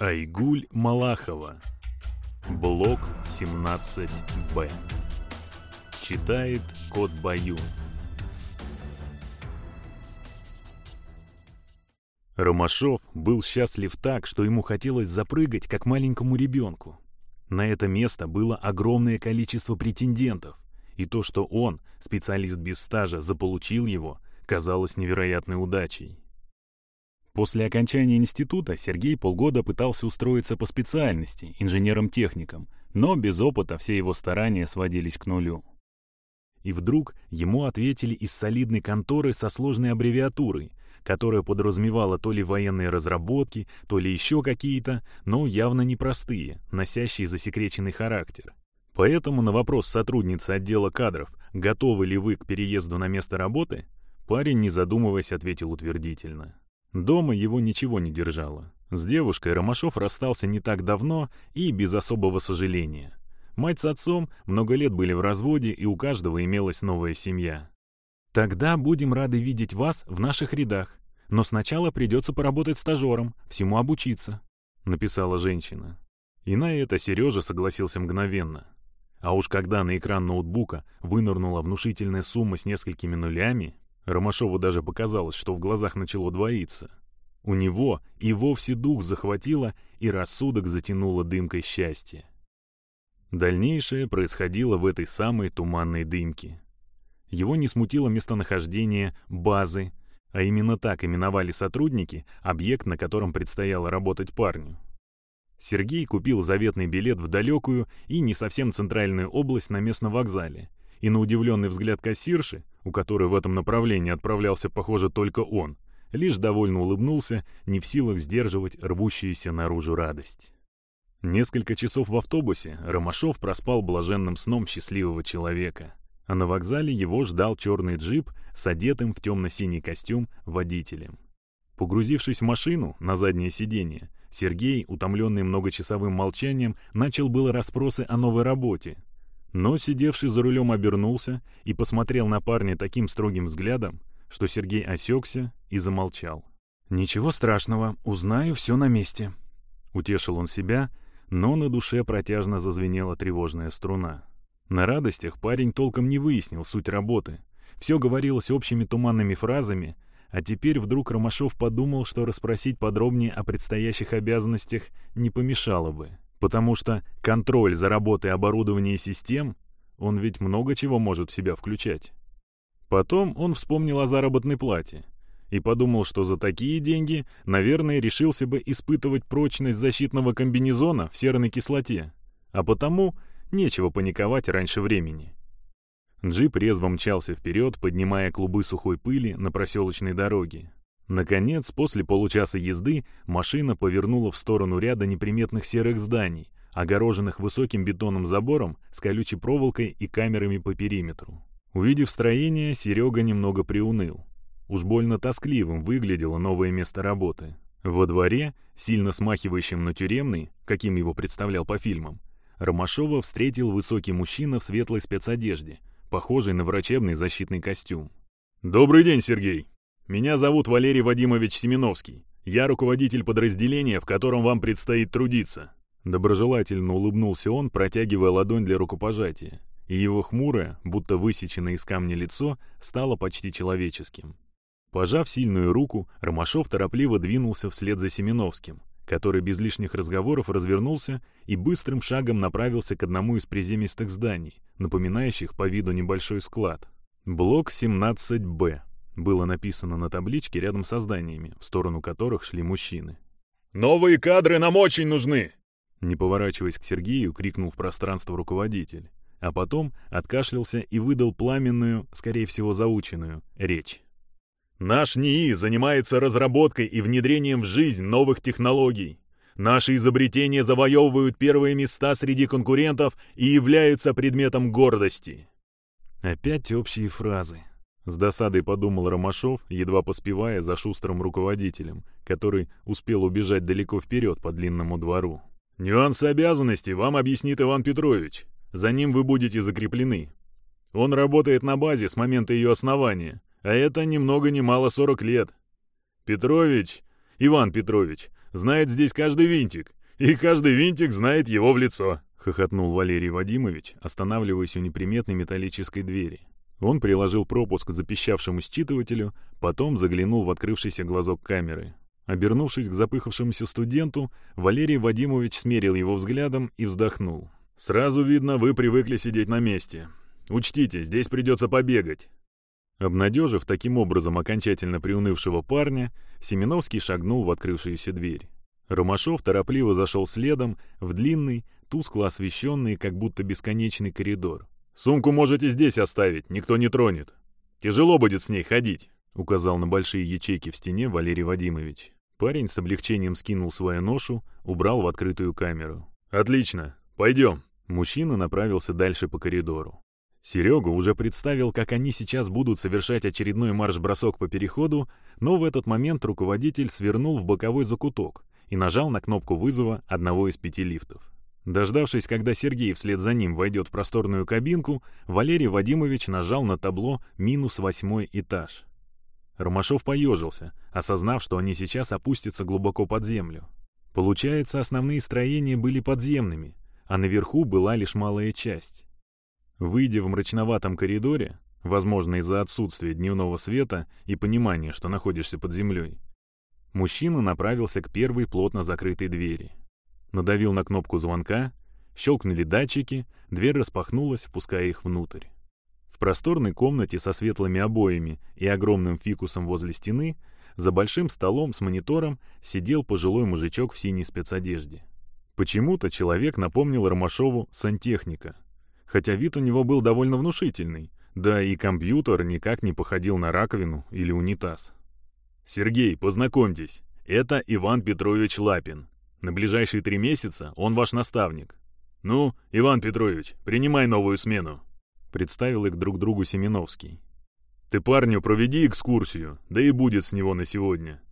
Айгуль Малахова. Блок 17Б. Читает Кот Баюн. Ромашов был счастлив так, что ему хотелось запрыгать, как маленькому ребенку. На это место было огромное количество претендентов, и то, что он, специалист без стажа, заполучил его, казалось невероятной удачей. После окончания института Сергей полгода пытался устроиться по специальности, инженером-техником, но без опыта все его старания сводились к нулю. И вдруг ему ответили из солидной конторы со сложной аббревиатурой, которая подразумевала то ли военные разработки, то ли еще какие-то, но явно непростые, носящие засекреченный характер. Поэтому на вопрос сотрудницы отдела кадров, готовы ли вы к переезду на место работы, парень, не задумываясь, ответил утвердительно. Дома его ничего не держало. С девушкой Ромашов расстался не так давно и без особого сожаления. Мать с отцом много лет были в разводе, и у каждого имелась новая семья. «Тогда будем рады видеть вас в наших рядах, но сначала придется поработать стажером, всему обучиться», — написала женщина. И на это Сережа согласился мгновенно. А уж когда на экран ноутбука вынырнула внушительная сумма с несколькими нулями, Ромашову даже показалось, что в глазах начало двоиться. У него и вовсе дух захватило, и рассудок затянуло дымкой счастья. Дальнейшее происходило в этой самой туманной дымке. Его не смутило местонахождение базы, а именно так именовали сотрудники объект, на котором предстояло работать парню. Сергей купил заветный билет в далекую и не совсем центральную область на местном вокзале и на удивленный взгляд кассирши, у которой в этом направлении отправлялся, похоже, только он, лишь довольно улыбнулся, не в силах сдерживать рвущуюся наружу радость. Несколько часов в автобусе Ромашов проспал блаженным сном счастливого человека, а на вокзале его ждал черный джип с одетым в темно-синий костюм водителем. Погрузившись в машину на заднее сиденье, Сергей, утомленный многочасовым молчанием, начал было расспросы о новой работе, но сидевший за рулем обернулся и посмотрел на парня таким строгим взглядом, что Сергей осекся и замолчал. «Ничего страшного, узнаю все на месте», — утешил он себя, но на душе протяжно зазвенела тревожная струна. На радостях парень толком не выяснил суть работы. Все говорилось общими туманными фразами, а теперь вдруг Ромашов подумал, что расспросить подробнее о предстоящих обязанностях не помешало бы. Потому что контроль за работой оборудования и систем, он ведь много чего может в себя включать. Потом он вспомнил о заработной плате и подумал, что за такие деньги, наверное, решился бы испытывать прочность защитного комбинезона в серной кислоте, а потому нечего паниковать раньше времени. Джип резво мчался вперед, поднимая клубы сухой пыли на проселочной дороге. Наконец, после получаса езды, машина повернула в сторону ряда неприметных серых зданий, огороженных высоким бетонным забором с колючей проволокой и камерами по периметру. Увидев строение, Серега немного приуныл. Уж больно тоскливым выглядело новое место работы. Во дворе, сильно смахивающем на тюремный, каким его представлял по фильмам, Ромашова встретил высокий мужчина в светлой спецодежде, похожий на врачебный защитный костюм. «Добрый день, Сергей!» Меня зовут Валерий Вадимович Семеновский. Я руководитель подразделения, в котором вам предстоит трудиться». Доброжелательно улыбнулся он, протягивая ладонь для рукопожатия, и его хмурое, будто высеченное из камня лицо, стало почти человеческим. Пожав сильную руку, Ромашов торопливо двинулся вслед за Семеновским, который без лишних разговоров развернулся и быстрым шагом направился к одному из приземистых зданий, напоминающих по виду небольшой склад. Блок 17-Б было написано на табличке рядом со зданиями, в сторону которых шли мужчины. «Новые кадры нам очень нужны!» Не поворачиваясь к Сергею, крикнул в пространство руководитель, а потом откашлялся и выдал пламенную, скорее всего заученную, речь. «Наш НИИ занимается разработкой и внедрением в жизнь новых технологий. Наши изобретения завоевывают первые места среди конкурентов и являются предметом гордости». Опять общие фразы. С досадой подумал Ромашов, едва поспевая за шустрым руководителем, который успел убежать далеко вперед по длинному двору. «Нюансы обязанностей вам объяснит Иван Петрович. За ним вы будете закреплены. Он работает на базе с момента ее основания, а это ни много ни мало 40 лет. Петрович, Иван Петрович, знает здесь каждый винтик, и каждый винтик знает его в лицо», — хохотнул Валерий Вадимович, останавливаясь у неприметной металлической двери. Он приложил пропуск к запищавшему считывателю, потом заглянул в открывшийся глазок камеры. Обернувшись к запыхавшемуся студенту, Валерий Вадимович смерил его взглядом и вздохнул. «Сразу видно, вы привыкли сидеть на месте. Учтите, здесь придется побегать». Обнадежив таким образом окончательно приунывшего парня, Семеновский шагнул в открывшуюся дверь. Ромашов торопливо зашел следом в длинный, тускло освещенный, как будто бесконечный коридор. «Сумку можете здесь оставить, никто не тронет. Тяжело будет с ней ходить», — указал на большие ячейки в стене Валерий Вадимович. Парень с облегчением скинул свою ношу, убрал в открытую камеру. «Отлично, пойдем». Мужчина направился дальше по коридору. Серега уже представил, как они сейчас будут совершать очередной марш-бросок по переходу, но в этот момент руководитель свернул в боковой закуток и нажал на кнопку вызова одного из пяти лифтов. Дождавшись, когда Сергей вслед за ним войдет в просторную кабинку, Валерий Вадимович нажал на табло «минус восьмой этаж». Ромашов поежился, осознав, что они сейчас опустятся глубоко под землю. Получается, основные строения были подземными, а наверху была лишь малая часть. Выйдя в мрачноватом коридоре, возможно, из-за отсутствия дневного света и понимания, что находишься под землей, мужчина направился к первой плотно закрытой двери. Надавил на кнопку звонка, щелкнули датчики, дверь распахнулась, впуская их внутрь. В просторной комнате со светлыми обоями и огромным фикусом возле стены за большим столом с монитором сидел пожилой мужичок в синей спецодежде. Почему-то человек напомнил Ромашову сантехника — хотя вид у него был довольно внушительный, да и компьютер никак не походил на раковину или унитаз. «Сергей, познакомьтесь, это Иван Петрович Лапин. На ближайшие три месяца он ваш наставник. Ну, Иван Петрович, принимай новую смену», — представил их друг другу Семеновский. «Ты парню проведи экскурсию, да и будет с него на сегодня.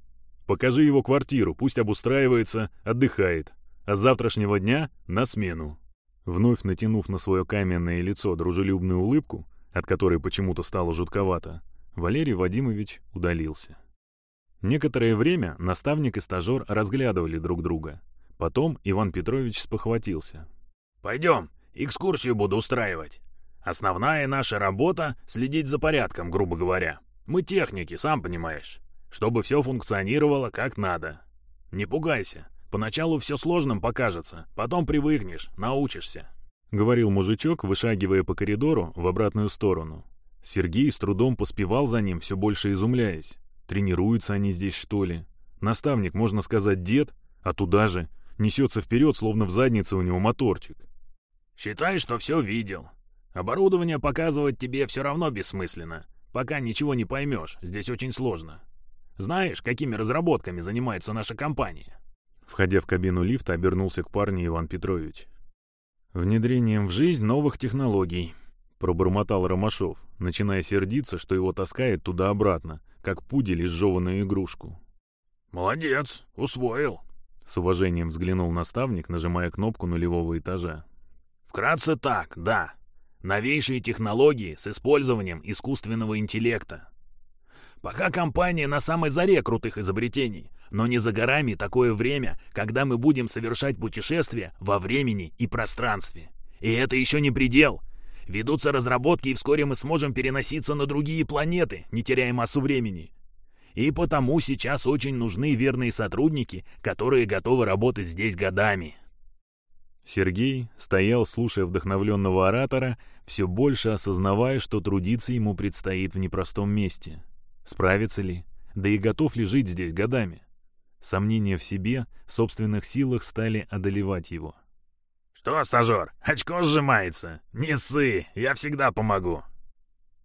Покажи его квартиру, пусть обустраивается, отдыхает, а с завтрашнего дня на смену». Вновь натянув на свое каменное лицо дружелюбную улыбку, от которой почему-то стало жутковато, Валерий Вадимович удалился. Некоторое время наставник и стажер разглядывали друг друга. Потом Иван Петрович спохватился. «Пойдем, экскурсию буду устраивать. Основная наша работа — следить за порядком, грубо говоря. Мы техники, сам понимаешь. Чтобы все функционировало как надо. Не пугайся, Поначалу все сложным покажется, потом привыкнешь, научишься», — говорил мужичок, вышагивая по коридору в обратную сторону. Сергей с трудом поспевал за ним, все больше изумляясь. Тренируются они здесь, что ли? Наставник, можно сказать, дед, а туда же несется вперед, словно в заднице у него моторчик. «Считай, что все видел. Оборудование показывать тебе все равно бессмысленно. Пока ничего не поймешь, здесь очень сложно. Знаешь, какими разработками занимается наша компания?» Входя в кабину лифта, обернулся к парню Иван Петрович. «Внедрением в жизнь новых технологий», — пробормотал Ромашов, начиная сердиться, что его таскает туда-обратно, как пудель изжеванную игрушку. «Молодец, усвоил», — с уважением взглянул наставник, нажимая кнопку нулевого этажа. «Вкратце так, да. Новейшие технологии с использованием искусственного интеллекта. Пока компания на самой заре крутых изобретений, но не за горами такое время, когда мы будем совершать путешествия во времени и пространстве. И это еще не предел. Ведутся разработки, и вскоре мы сможем переноситься на другие планеты, не теряя массу времени. И потому сейчас очень нужны верные сотрудники, которые готовы работать здесь годами. Сергей стоял, слушая вдохновленного оратора, все больше осознавая, что трудиться ему предстоит в непростом месте. Справится ли? Да и готов ли жить здесь годами? Сомнения в себе, в собственных силах стали одолевать его. «Что, стажер, очко сжимается? Не ссы, я всегда помогу!»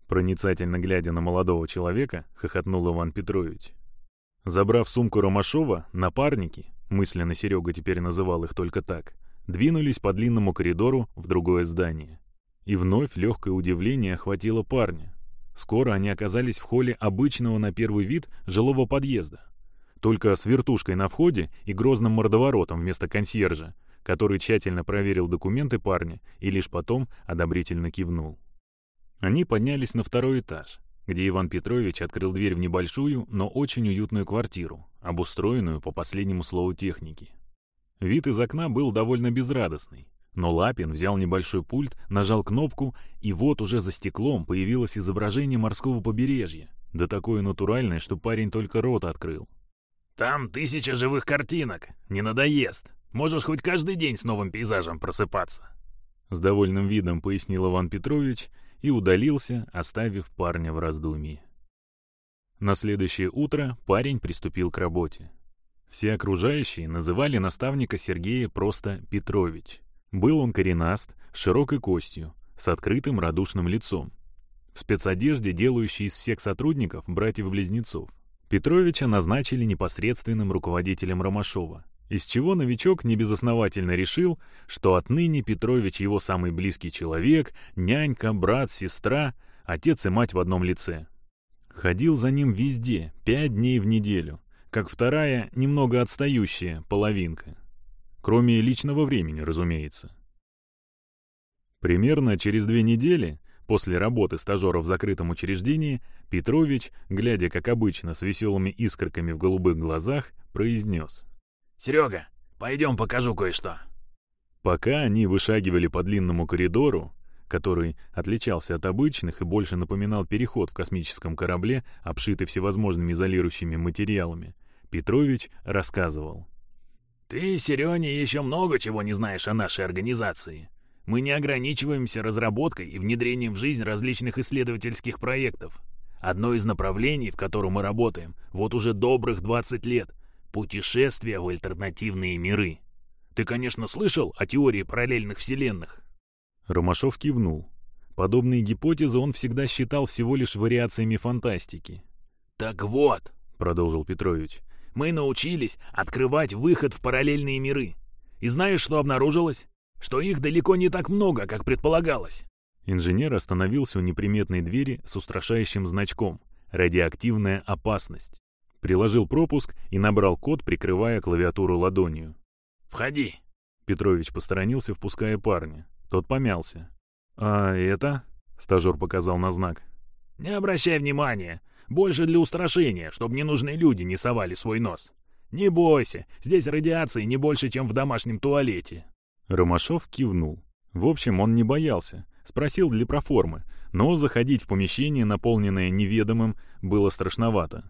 Проницательно глядя на молодого человека, хохотнул Иван Петрович. Забрав сумку Ромашова, напарники, мысленно Серега теперь называл их только так, двинулись по длинному коридору в другое здание. И вновь легкое удивление охватило парня. Скоро они оказались в холле обычного на первый вид жилого подъезда. Только с вертушкой на входе и грозным мордоворотом вместо консьержа, который тщательно проверил документы парня и лишь потом одобрительно кивнул. Они поднялись на второй этаж, где Иван Петрович открыл дверь в небольшую, но очень уютную квартиру, обустроенную по последнему слову техники. Вид из окна был довольно безрадостный, но Лапин взял небольшой пульт, нажал кнопку, и вот уже за стеклом появилось изображение морского побережья, да такое натуральное, что парень только рот открыл. «Там тысяча живых картинок, не надоест. Можешь хоть каждый день с новым пейзажем просыпаться». С довольным видом пояснил Иван Петрович и удалился, оставив парня в раздумье. На следующее утро парень приступил к работе. Все окружающие называли наставника Сергея просто Петрович. Был он коренаст, с широкой костью, с открытым радушным лицом. В спецодежде, делающей из всех сотрудников братьев-близнецов. Петровича назначили непосредственным руководителем Ромашова, из чего новичок небезосновательно решил, что отныне Петрович его самый близкий человек, нянька, брат, сестра, отец и мать в одном лице. Ходил за ним везде, пять дней в неделю, как вторая, немного отстающая, половинка. Кроме личного времени, разумеется. Примерно через две недели, после работы стажера в закрытом учреждении, Петрович, глядя, как обычно, с веселыми искорками в голубых глазах, произнес — «Серега, пойдем покажу кое-что». Пока они вышагивали по длинному коридору, который отличался от обычных и больше напоминал переход в космическом корабле, обшитый всевозможными изолирующими материалами, Петрович рассказывал. «Ты, Сереня, еще много чего не знаешь о нашей организации. Мы не ограничиваемся разработкой и внедрением в жизнь различных исследовательских проектов. Одно из направлений, в котором мы работаем, вот уже добрых 20 лет — Путешествия в альтернативные миры. Ты, конечно, слышал о теории параллельных вселенных?» Ромашов кивнул. Подобные гипотезы он всегда считал всего лишь вариациями фантастики. «Так вот», — продолжил Петрович, — «мы научились открывать выход в параллельные миры. И знаешь, что обнаружилось? Что их далеко не так много, как предполагалось». Инженер остановился у неприметной двери с устрашающим значком «Радиоактивная опасность». Приложил пропуск и набрал код, прикрывая клавиатуру ладонью. «Входи!» Петрович посторонился, впуская парня. Тот помялся. «А это?» — стажер показал на знак. «Не обращай внимания. Больше для устрашения, чтобы ненужные люди не совали свой нос. Не бойся, здесь радиации не больше, чем в домашнем туалете». Ромашов кивнул. В общем, он не боялся. Спросил для проформы, но заходить в помещение, наполненное неведомым, было страшновато.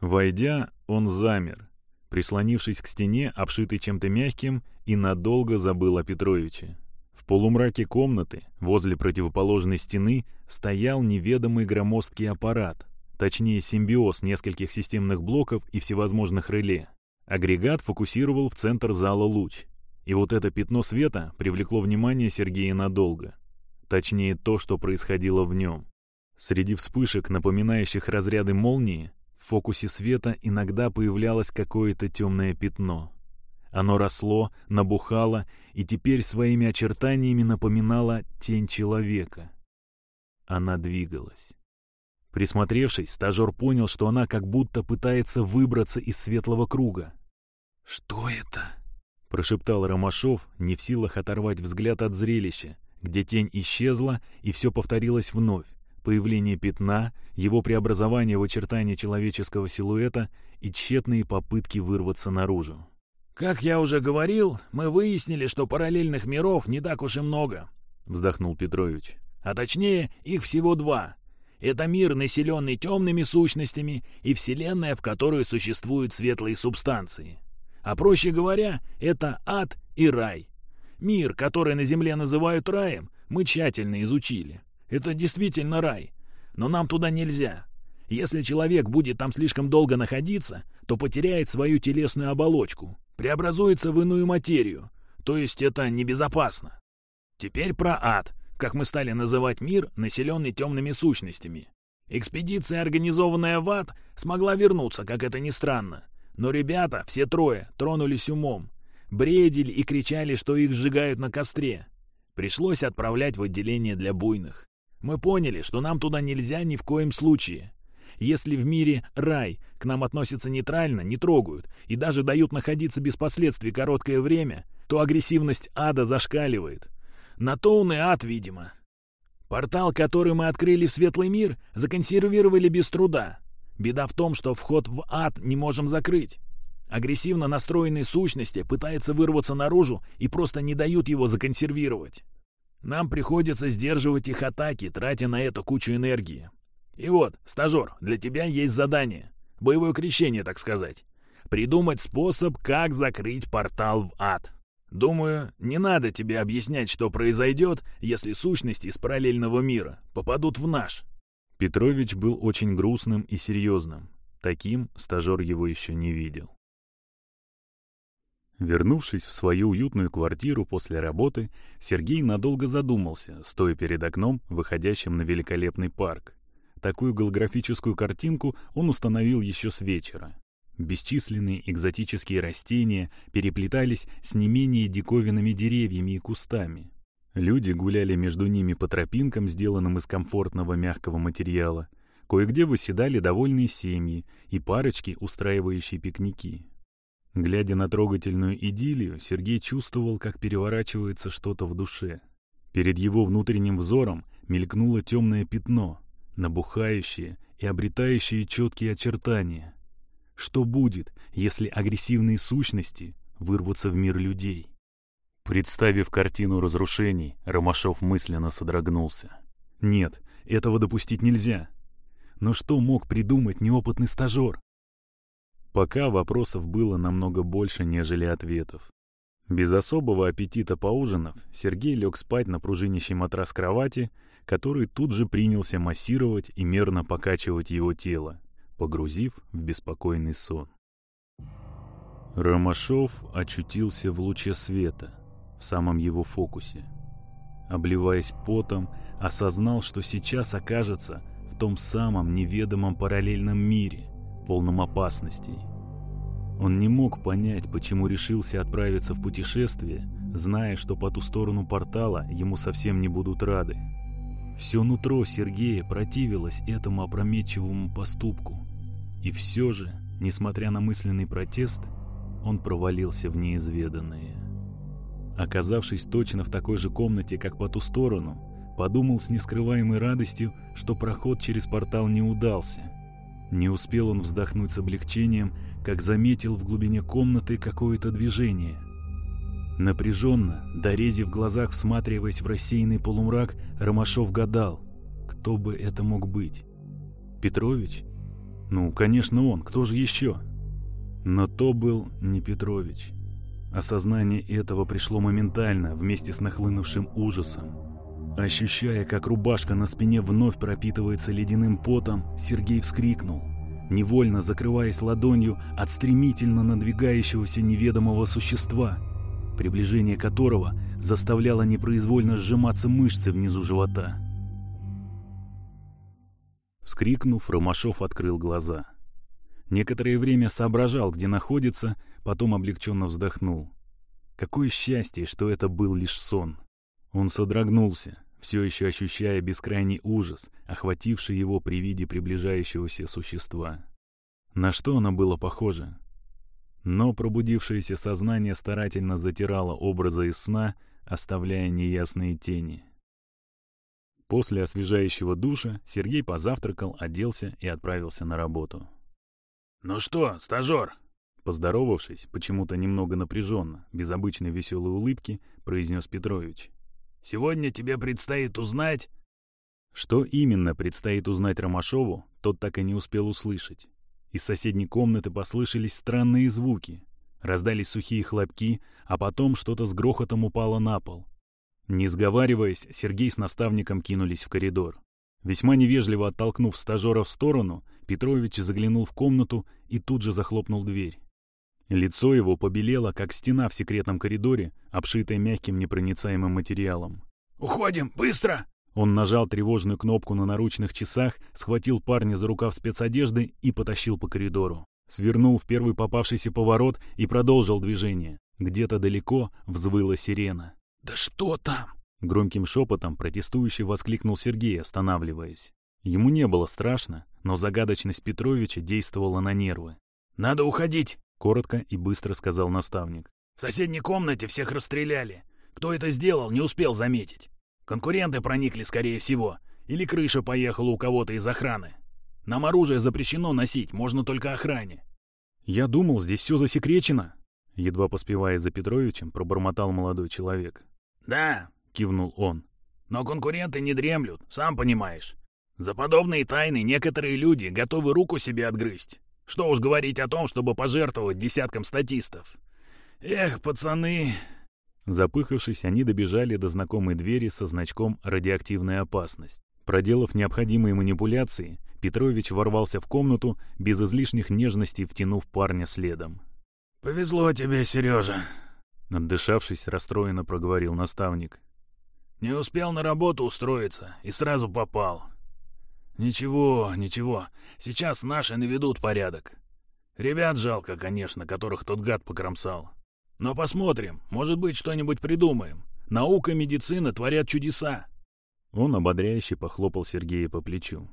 Войдя, он замер, прислонившись к стене, обшитой чем-то мягким, и надолго забыл о Петровиче. В полумраке комнаты, возле противоположной стены, стоял неведомый громоздкий аппарат, точнее симбиоз нескольких системных блоков и всевозможных реле. Агрегат фокусировал в центр зала луч. И вот это пятно света привлекло внимание Сергея надолго. Точнее, то, что происходило в нем. Среди вспышек, напоминающих разряды молнии, в фокусе света иногда появлялось какое-то темное пятно. Оно росло, набухало и теперь своими очертаниями напоминало тень человека. Она двигалась. Присмотревшись, стажер понял, что она как будто пытается выбраться из светлого круга. «Что это?» — прошептал Ромашов, не в силах оторвать взгляд от зрелища, где тень исчезла, и все повторилось вновь появление пятна, его преобразование в очертания человеческого силуэта и тщетные попытки вырваться наружу. «Как я уже говорил, мы выяснили, что параллельных миров не так уж и много», — вздохнул Петрович. «А точнее, их всего два. Это мир, населенный темными сущностями, и вселенная, в которой существуют светлые субстанции. А проще говоря, это ад и рай. Мир, который на Земле называют раем, мы тщательно изучили. Это действительно рай. Но нам туда нельзя. Если человек будет там слишком долго находиться, то потеряет свою телесную оболочку, преобразуется в иную материю, то есть это небезопасно. Теперь про ад, как мы стали называть мир, населенный темными сущностями. Экспедиция, организованная в ад, смогла вернуться, как это ни странно. Но ребята, все трое, тронулись умом. Бредили и кричали, что их сжигают на костре. Пришлось отправлять в отделение для буйных. Мы поняли, что нам туда нельзя ни в коем случае. Если в мире рай к нам относятся нейтрально, не трогают и даже дают находиться без последствий короткое время, то агрессивность ада зашкаливает. На то он и ад, видимо. Портал, который мы открыли в светлый мир, законсервировали без труда. Беда в том, что вход в ад не можем закрыть. Агрессивно настроенные сущности пытаются вырваться наружу и просто не дают его законсервировать. Нам приходится сдерживать их атаки, тратя на это кучу энергии. И вот, стажер, для тебя есть задание. Боевое крещение, так сказать. Придумать способ, как закрыть портал в ад. Думаю, не надо тебе объяснять, что произойдет, если сущности из параллельного мира попадут в наш. Петрович был очень грустным и серьезным. Таким стажер его еще не видел. Вернувшись в свою уютную квартиру после работы, Сергей надолго задумался, стоя перед окном, выходящим на великолепный парк. Такую голографическую картинку он установил еще с вечера. Бесчисленные экзотические растения переплетались с не менее диковинными деревьями и кустами. Люди гуляли между ними по тропинкам, сделанным из комфортного мягкого материала. Кое-где выседали довольные семьи и парочки, устраивающие пикники. Глядя на трогательную идиллию, Сергей чувствовал, как переворачивается что-то в душе. Перед его внутренним взором мелькнуло темное пятно, набухающее и обретающее четкие очертания — что будет, если агрессивные сущности вырвутся в мир людей? Представив картину разрушений, Ромашов мысленно содрогнулся. Нет, этого допустить нельзя. Но что мог придумать неопытный стажер? Пока вопросов было намного больше, нежели ответов. Без особого аппетита поужинав, Сергей лег спать на пружинищий матрас кровати, который тут же принялся массировать и мерно покачивать его тело погрузив в беспокойный сон. Ромашов очутился в луче света, в самом его фокусе. Обливаясь потом, осознал, что сейчас окажется в том самом неведомом параллельном мире, полном опасностей. Он не мог понять, почему решился отправиться в путешествие, зная, что по ту сторону портала ему совсем не будут рады. Все нутро Сергея противилось этому опрометчивому поступку. И все же, несмотря на мысленный протест, он провалился в неизведанное. Оказавшись точно в такой же комнате, как по ту сторону, подумал с нескрываемой радостью, что проход через портал не удался. Не успел он вздохнуть с облегчением, как заметил в глубине комнаты какое-то движение. Напряженно, дорезив глазах, всматриваясь в рассеянный полумрак, Ромашов гадал, кто бы это мог быть. Петрович? Ну, конечно, он. Кто же еще? Но то был не Петрович. Осознание этого пришло моментально, вместе с нахлынувшим ужасом. Ощущая, как рубашка на спине вновь пропитывается ледяным потом, Сергей вскрикнул, невольно закрываясь ладонью от стремительно надвигающегося неведомого существа, приближение которого заставляло непроизвольно сжиматься мышцы внизу живота. Вскрикнув, Ромашов открыл глаза. Некоторое время соображал, где находится, потом облегченно вздохнул. Какое счастье, что это был лишь сон. Он содрогнулся, все еще ощущая бескрайний ужас, охвативший его при виде приближающегося существа. На что оно было похоже? Но пробудившееся сознание старательно затирало образы из сна, оставляя неясные тени. После освежающего душа Сергей позавтракал, оделся и отправился на работу. «Ну что, стажер?» Поздоровавшись, почему-то немного напряженно, без обычной веселой улыбки, произнес Петрович. «Сегодня тебе предстоит узнать...» Что именно предстоит узнать Ромашову, тот так и не успел услышать. Из соседней комнаты послышались странные звуки. Раздались сухие хлопки, а потом что-то с грохотом упало на пол. Не сговариваясь, Сергей с наставником кинулись в коридор. Весьма невежливо оттолкнув стажера в сторону, Петрович заглянул в комнату и тут же захлопнул дверь. Лицо его побелело, как стена в секретном коридоре, обшитая мягким непроницаемым материалом. «Уходим! Быстро!» Он нажал тревожную кнопку на наручных часах, схватил парня за рукав спецодежды и потащил по коридору. Свернул в первый попавшийся поворот и продолжил движение. Где-то далеко взвыла сирена. «Да что там?» Громким шепотом протестующий воскликнул Сергей, останавливаясь. Ему не было страшно, но загадочность Петровича действовала на нервы. «Надо уходить!» — коротко и быстро сказал наставник. «В соседней комнате всех расстреляли. Кто это сделал, не успел заметить». Конкуренты проникли, скорее всего. Или крыша поехала у кого-то из охраны. Нам оружие запрещено носить, можно только охране. Я думал, здесь все засекречено. Едва поспевая за Петровичем, пробормотал молодой человек. Да, кивнул он. Но конкуренты не дремлют, сам понимаешь. За подобные тайны некоторые люди готовы руку себе отгрызть. Что уж говорить о том, чтобы пожертвовать десяткам статистов. Эх, пацаны... Запыхавшись, они добежали до знакомой двери со значком «Радиоактивная опасность». Проделав необходимые манипуляции, Петрович ворвался в комнату, без излишних нежностей втянув парня следом. «Повезло тебе, Сережа», — отдышавшись, расстроенно проговорил наставник. «Не успел на работу устроиться и сразу попал. «Ничего, ничего. Сейчас наши наведут порядок. Ребят жалко, конечно, которых тот гад покромсал. Но посмотрим, может быть, что-нибудь придумаем. Наука и медицина творят чудеса». Он ободряюще похлопал Сергея по плечу.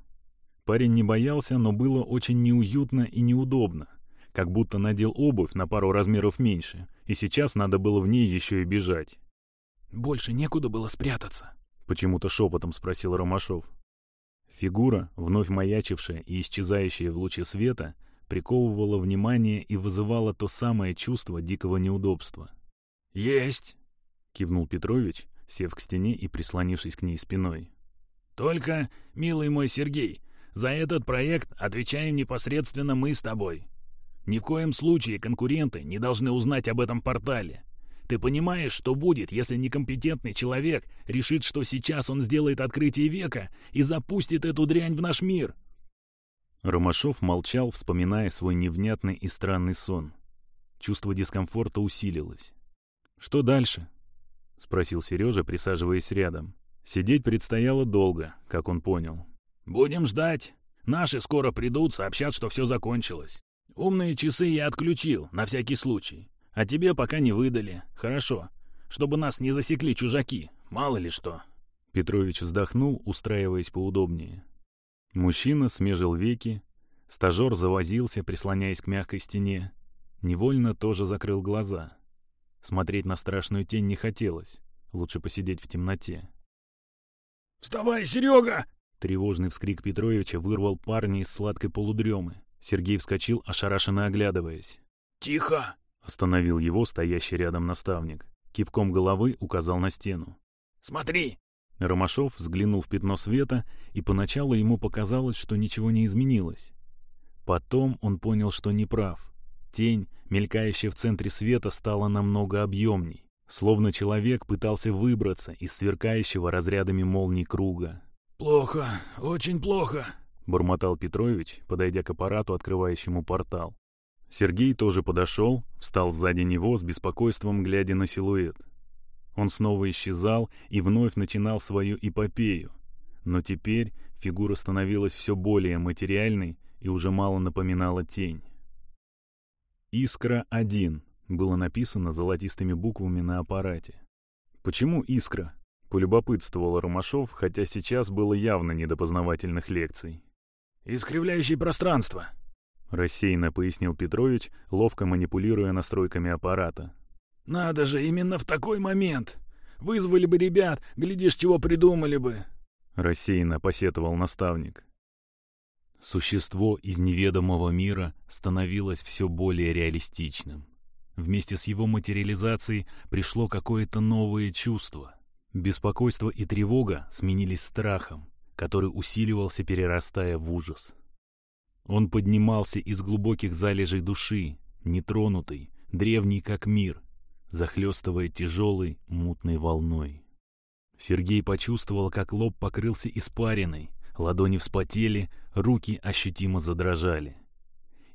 Парень не боялся, но было очень неуютно и неудобно. Как будто надел обувь на пару размеров меньше, и сейчас надо было в ней еще и бежать. «Больше некуда было спрятаться?» — почему-то шепотом спросил Ромашов. Фигура, вновь маячившая и исчезающая в луче света, приковывала внимание и вызывала то самое чувство дикого неудобства. «Есть!» — кивнул Петрович, сев к стене и прислонившись к ней спиной. «Только, милый мой Сергей, за этот проект отвечаем непосредственно мы с тобой. Ни в коем случае конкуренты не должны узнать об этом портале. Ты понимаешь, что будет, если некомпетентный человек решит, что сейчас он сделает открытие века и запустит эту дрянь в наш мир?» Ромашов молчал, вспоминая свой невнятный и странный сон. Чувство дискомфорта усилилось. «Что дальше?» — спросил Сережа, присаживаясь рядом. Сидеть предстояло долго, как он понял. «Будем ждать. Наши скоро придут, сообщат, что все закончилось. Умные часы я отключил, на всякий случай. А тебе пока не выдали. Хорошо. Чтобы нас не засекли чужаки. Мало ли что». Петрович вздохнул, устраиваясь поудобнее. Мужчина смежил веки. Стажер завозился, прислоняясь к мягкой стене. Невольно тоже закрыл глаза. Смотреть на страшную тень не хотелось. Лучше посидеть в темноте. «Вставай, Серега!» Тревожный вскрик Петровича вырвал парня из сладкой полудремы. Сергей вскочил, ошарашенно оглядываясь. «Тихо!» Остановил его стоящий рядом наставник. Кивком головы указал на стену. «Смотри!» Ромашов взглянул в пятно света, и поначалу ему показалось, что ничего не изменилось. Потом он понял, что не прав. Тень, мелькающая в центре света, стала намного объемней, словно человек пытался выбраться из сверкающего разрядами молний круга. «Плохо, очень плохо», — бормотал Петрович, подойдя к аппарату, открывающему портал. Сергей тоже подошел, встал сзади него с беспокойством, глядя на силуэт. Он снова исчезал и вновь начинал свою эпопею. Но теперь фигура становилась все более материальной и уже мало напоминала тень. «Искра-1» было написано золотистыми буквами на аппарате. «Почему «Искра»?» — полюбопытствовал Ромашов, хотя сейчас было явно не до познавательных лекций. «Искривляющий пространство», — рассеянно пояснил Петрович, ловко манипулируя настройками аппарата. «Надо же, именно в такой момент! Вызвали бы ребят, глядишь, чего придумали бы!» Рассеянно посетовал наставник. Существо из неведомого мира становилось все более реалистичным. Вместе с его материализацией пришло какое-то новое чувство. Беспокойство и тревога сменились страхом, который усиливался, перерастая в ужас. Он поднимался из глубоких залежей души, нетронутый, древний как мир, захлестывая тяжелой, мутной волной. Сергей почувствовал, как лоб покрылся испариной, ладони вспотели, руки ощутимо задрожали.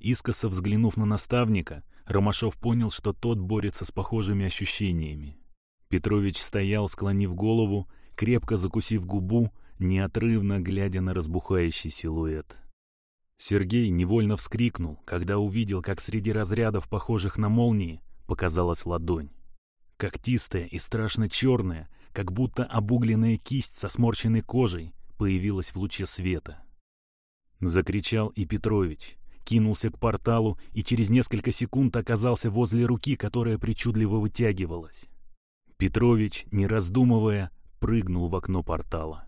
Искоса взглянув на наставника, Ромашов понял, что тот борется с похожими ощущениями. Петрович стоял, склонив голову, крепко закусив губу, неотрывно глядя на разбухающий силуэт. Сергей невольно вскрикнул, когда увидел, как среди разрядов, похожих на молнии, показалась ладонь. Когтистая и страшно черная, как будто обугленная кисть со сморщенной кожей, появилась в луче света. Закричал и Петрович, кинулся к порталу и через несколько секунд оказался возле руки, которая причудливо вытягивалась. Петрович, не раздумывая, прыгнул в окно портала.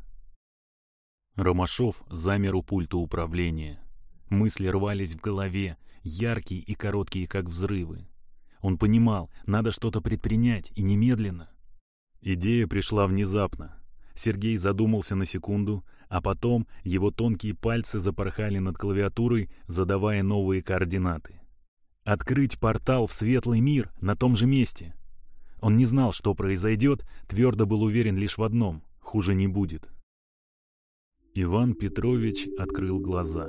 Ромашов замер у пульта управления. Мысли рвались в голове, яркие и короткие, как взрывы. Он понимал, надо что-то предпринять, и немедленно. Идея пришла внезапно. Сергей задумался на секунду, а потом его тонкие пальцы запорхали над клавиатурой, задавая новые координаты. Открыть портал в светлый мир на том же месте. Он не знал, что произойдет, твердо был уверен лишь в одном — хуже не будет. Иван Петрович открыл глаза.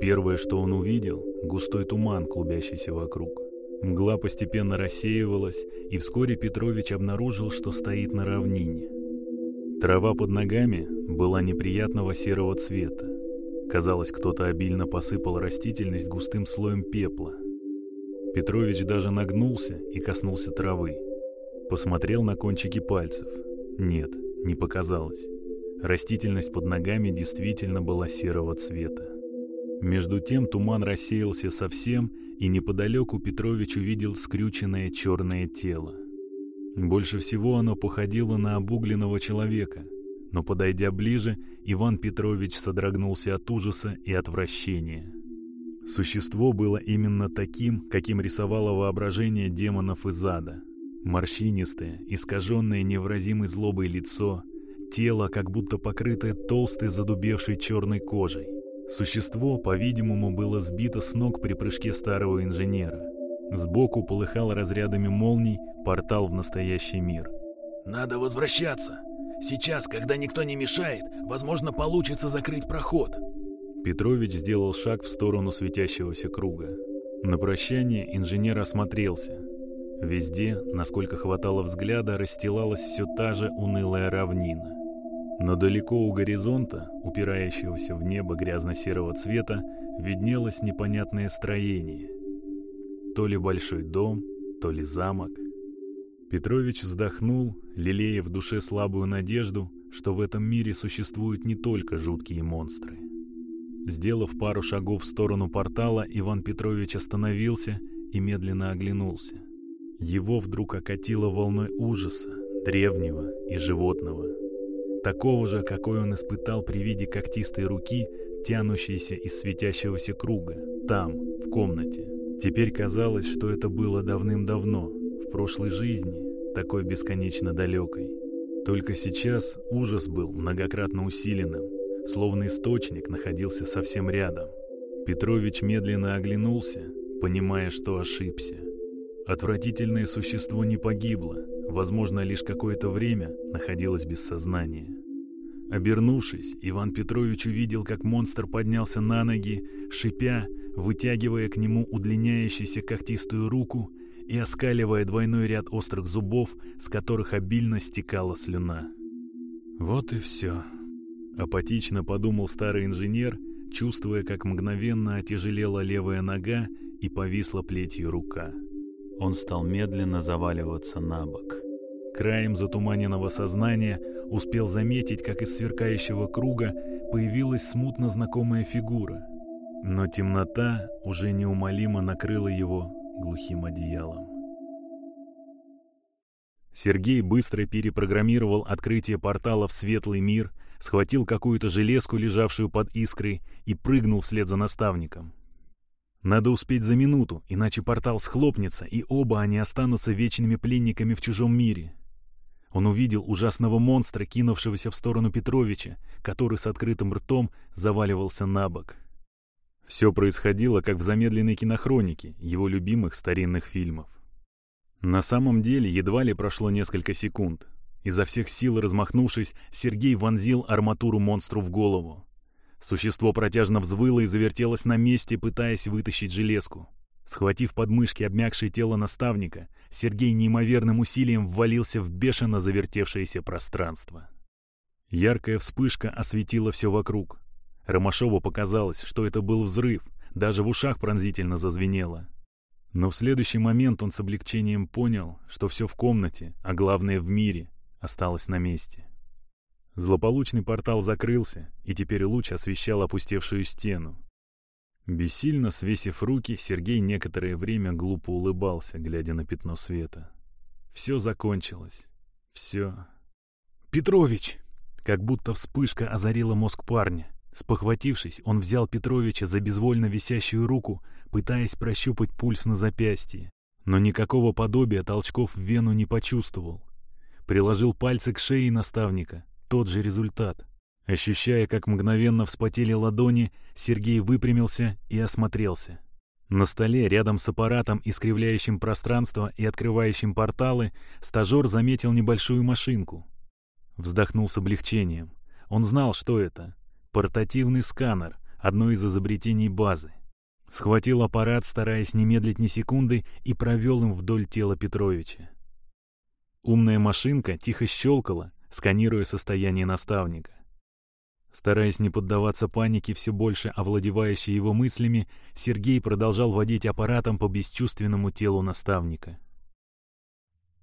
Первое, что он увидел — густой туман, клубящийся вокруг. Мгла постепенно рассеивалась, и вскоре Петрович обнаружил, что стоит на равнине. Трава под ногами была неприятного серого цвета. Казалось, кто-то обильно посыпал растительность густым слоем пепла. Петрович даже нагнулся и коснулся травы. Посмотрел на кончики пальцев. Нет, не показалось. Растительность под ногами действительно была серого цвета. Между тем туман рассеялся совсем, и неподалеку Петрович увидел скрюченное черное тело. Больше всего оно походило на обугленного человека, но, подойдя ближе, Иван Петрович содрогнулся от ужаса и отвращения. Существо было именно таким, каким рисовало воображение демонов из ада. Морщинистое, искаженное невразимой злобой лицо, тело, как будто покрытое толстой задубевшей черной кожей. Существо, по-видимому, было сбито с ног при прыжке старого инженера. Сбоку полыхал разрядами молний портал в настоящий мир. «Надо возвращаться. Сейчас, когда никто не мешает, возможно, получится закрыть проход». Петрович сделал шаг в сторону светящегося круга. На прощание инженер осмотрелся. Везде, насколько хватало взгляда, расстилалась все та же унылая равнина. Но далеко у горизонта, упирающегося в небо грязно-серого цвета, виднелось непонятное строение — то ли большой дом, то ли замок. Петрович вздохнул, лелея в душе слабую надежду, что в этом мире существуют не только жуткие монстры. Сделав пару шагов в сторону портала, Иван Петрович остановился и медленно оглянулся. Его вдруг окатило волной ужаса, древнего и животного. Такого же, какой он испытал при виде когтистой руки, тянущейся из светящегося круга, там, в комнате. Теперь казалось, что это было давным-давно, в прошлой жизни, такой бесконечно далекой. Только сейчас ужас был многократно усиленным, словно источник находился совсем рядом. Петрович медленно оглянулся, понимая, что ошибся. Отвратительное существо не погибло, возможно, лишь какое-то время находилось без сознания. Обернувшись, Иван Петрович увидел, как монстр поднялся на ноги, шипя, вытягивая к нему удлиняющуюся когтистую руку и оскаливая двойной ряд острых зубов, с которых обильно стекала слюна. «Вот и все», — апатично подумал старый инженер, чувствуя, как мгновенно отяжелела левая нога и повисла плетью рука. Он стал медленно заваливаться на бок. Краем затуманенного сознания успел заметить, как из сверкающего круга появилась смутно знакомая фигура. Но темнота уже неумолимо накрыла его глухим одеялом. Сергей быстро перепрограммировал открытие портала в светлый мир, схватил какую-то железку, лежавшую под искрой, и прыгнул вслед за наставником. Надо успеть за минуту, иначе портал схлопнется, и оба они останутся вечными пленниками в чужом мире. Он увидел ужасного монстра, кинувшегося в сторону Петровича, который с открытым ртом заваливался на бок. Все происходило, как в замедленной кинохронике его любимых старинных фильмов. На самом деле едва ли прошло несколько секунд. Изо всех сил размахнувшись, Сергей вонзил арматуру монстру в голову. Существо протяжно взвыло и завертелось на месте, пытаясь вытащить железку. Схватив подмышки обмякшее тело наставника, Сергей неимоверным усилием ввалился в бешено завертевшееся пространство. Яркая вспышка осветила все вокруг. Ромашову показалось, что это был взрыв, даже в ушах пронзительно зазвенело. Но в следующий момент он с облегчением понял, что все в комнате, а главное в мире, осталось на месте. Злополучный портал закрылся, и теперь луч освещал опустевшую стену. Бессильно свесив руки, Сергей некоторое время глупо улыбался, глядя на пятно света. Все закончилось. Все. Петрович!» Как будто вспышка озарила мозг парня. Спохватившись, он взял Петровича за безвольно висящую руку, пытаясь прощупать пульс на запястье. Но никакого подобия толчков в вену не почувствовал. Приложил пальцы к шее наставника. Тот же результат. Ощущая, как мгновенно вспотели ладони, Сергей выпрямился и осмотрелся. На столе, рядом с аппаратом, искривляющим пространство и открывающим порталы, стажер заметил небольшую машинку. Вздохнул с облегчением. Он знал, что это. Портативный сканер, одно из изобретений базы. Схватил аппарат, стараясь не медлить ни секунды, и провел им вдоль тела Петровича. Умная машинка тихо щелкала, сканируя состояние наставника. Стараясь не поддаваться панике, все больше овладевающей его мыслями, Сергей продолжал водить аппаратом по бесчувственному телу наставника.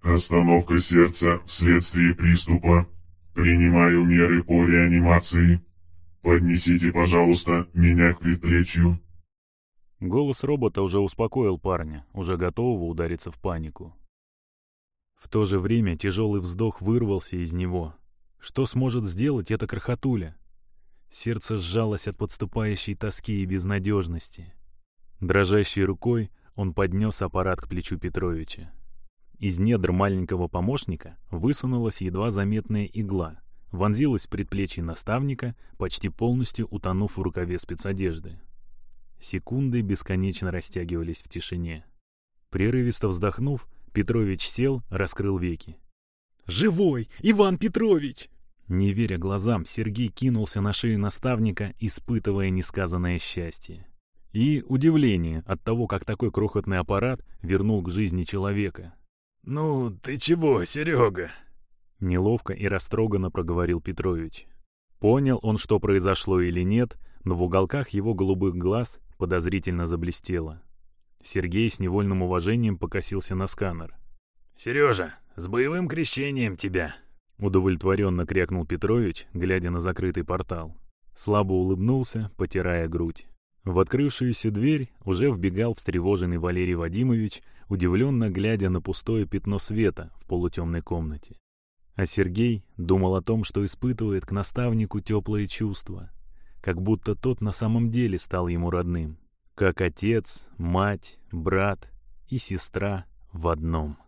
«Остановка сердца вследствие приступа. Принимаю меры по реанимации. Поднесите, пожалуйста, меня к предплечью». Голос робота уже успокоил парня, уже готового удариться в панику. В то же время тяжелый вздох вырвался из него. Что сможет сделать эта крохотуля? Сердце сжалось от подступающей тоски и безнадежности. Дрожащей рукой он поднес аппарат к плечу Петровича. Из недр маленького помощника высунулась едва заметная игла, вонзилась в предплечье наставника, почти полностью утонув в рукаве спецодежды. Секунды бесконечно растягивались в тишине. Прерывисто вздохнув, Петрович сел, раскрыл веки. «Живой! Иван Петрович!» Не веря глазам, Сергей кинулся на шею наставника, испытывая несказанное счастье. И удивление от того, как такой крохотный аппарат вернул к жизни человека. «Ну, ты чего, Серега?» Неловко и растроганно проговорил Петрович. Понял он, что произошло или нет, но в уголках его голубых глаз подозрительно заблестело. Сергей с невольным уважением покосился на сканер. «Сережа, с боевым крещением тебя!» Удовлетворенно крякнул Петрович, глядя на закрытый портал. Слабо улыбнулся, потирая грудь. В открывшуюся дверь уже вбегал встревоженный Валерий Вадимович, удивленно глядя на пустое пятно света в полутемной комнате. А Сергей думал о том, что испытывает к наставнику теплые чувства, как будто тот на самом деле стал ему родным, как отец, мать, брат и сестра в одном.